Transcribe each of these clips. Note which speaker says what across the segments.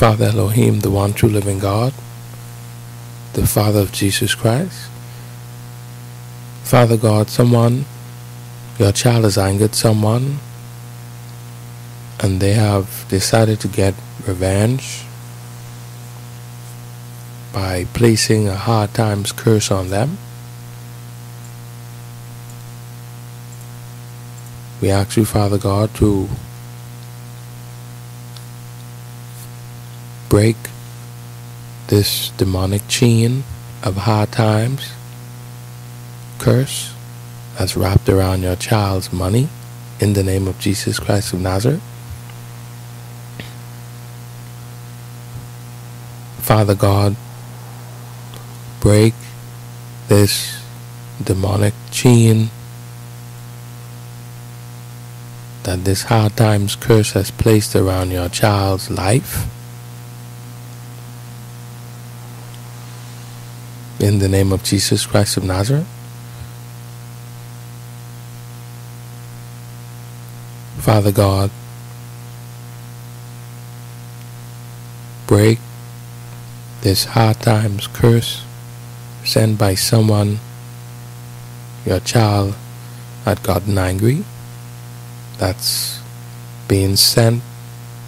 Speaker 1: Father Elohim, the one true living God, the Father of Jesus Christ. Father God, someone, your child has angered someone, and they have decided to get revenge by placing a hard times curse on them. We ask you, Father God, to break this demonic chain of hard times curse that's wrapped around your child's money in the name of Jesus Christ of Nazareth. Father God, break this demonic chain that this hard times curse has placed around your child's life. In the name of Jesus Christ of Nazareth. Father God, break this hard times curse sent by someone your child had gotten angry that's being sent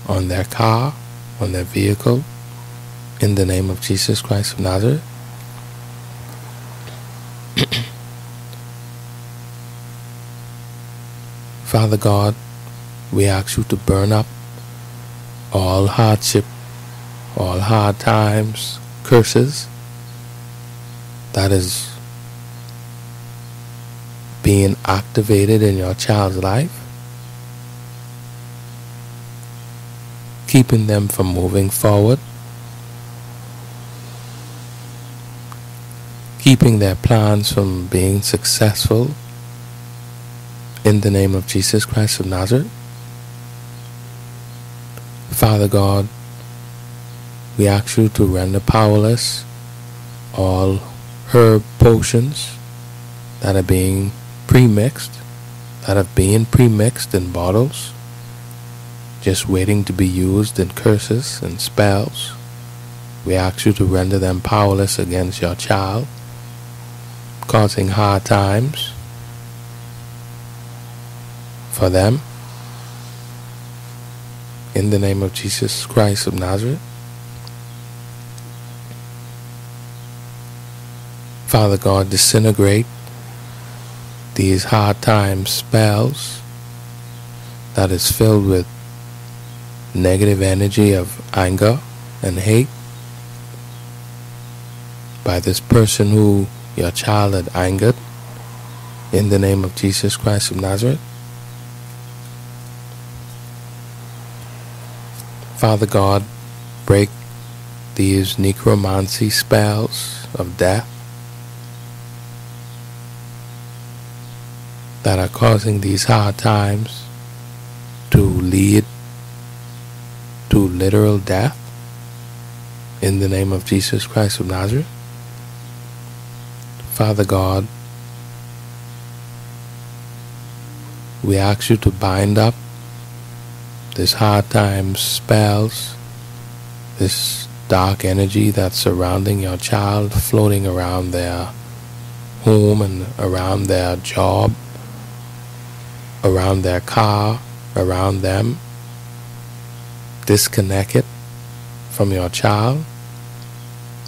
Speaker 1: on their car, on their vehicle, in the name of Jesus Christ of Nazareth. Father God, we ask you to burn up all hardship, all hard times, curses that is being activated in your child's life. keeping them from moving forward, keeping their plans from being successful in the name of Jesus Christ of Nazareth. Father God, we ask you to render powerless all herb potions that are being premixed, that have been premixed in bottles just waiting to be used in curses and spells. We ask you to render them powerless against your child, causing hard times for them. In the name of Jesus Christ of Nazareth. Father God, disintegrate these hard times spells that is filled with negative energy of anger and hate by this person who your child had angered in the name of Jesus Christ of Nazareth. Father God, break these necromancy spells of death that are causing these hard times to lead to literal death in the name of Jesus Christ of Nazareth. Father God, we ask you to bind up this hard time spells, this dark energy that's surrounding your child, floating around their home and around their job, around their car, around them. Disconnect it from your child,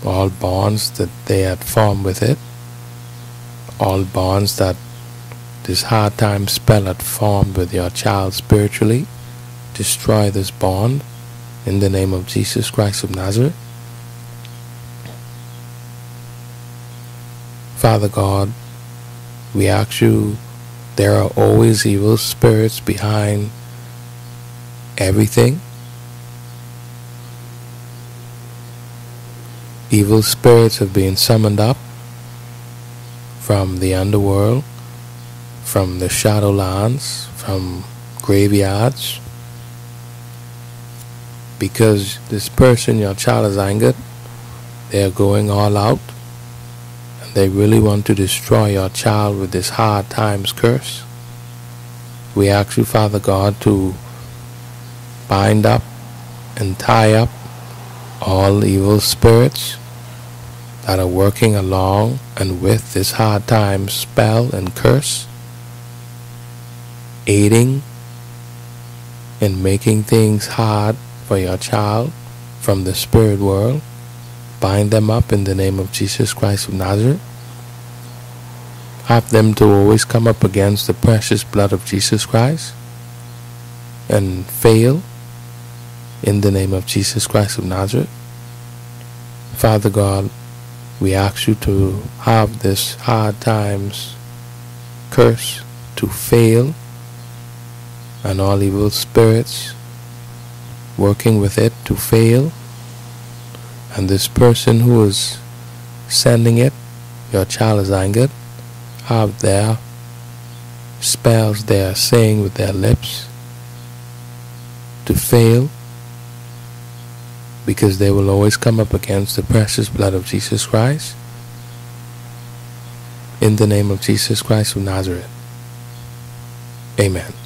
Speaker 1: all bonds that they had formed with it, all bonds that this hard time spell had formed with your child spiritually, destroy this bond in the name of Jesus Christ of Nazareth. Father God, we ask you, there are always evil spirits behind everything Evil spirits have been summoned up from the underworld, from the shadowlands, from graveyards. Because this person your child is angered, they are going all out and they really want to destroy your child with this hard times curse. We ask you, Father God, to bind up and tie up all evil spirits that are working along and with this hard time spell and curse, aiding in making things hard for your child from the spirit world, bind them up in the name of Jesus Christ of Nazareth. Have them to always come up against the precious blood of Jesus Christ and fail in the name of Jesus Christ of Nazareth. Father God, we ask you to have this hard times curse to fail and all evil spirits working with it to fail and this person who is sending it your child is angered have their spells they are saying with their lips to fail because they will always come up against the precious blood of Jesus Christ. In the name of Jesus Christ of Nazareth. Amen.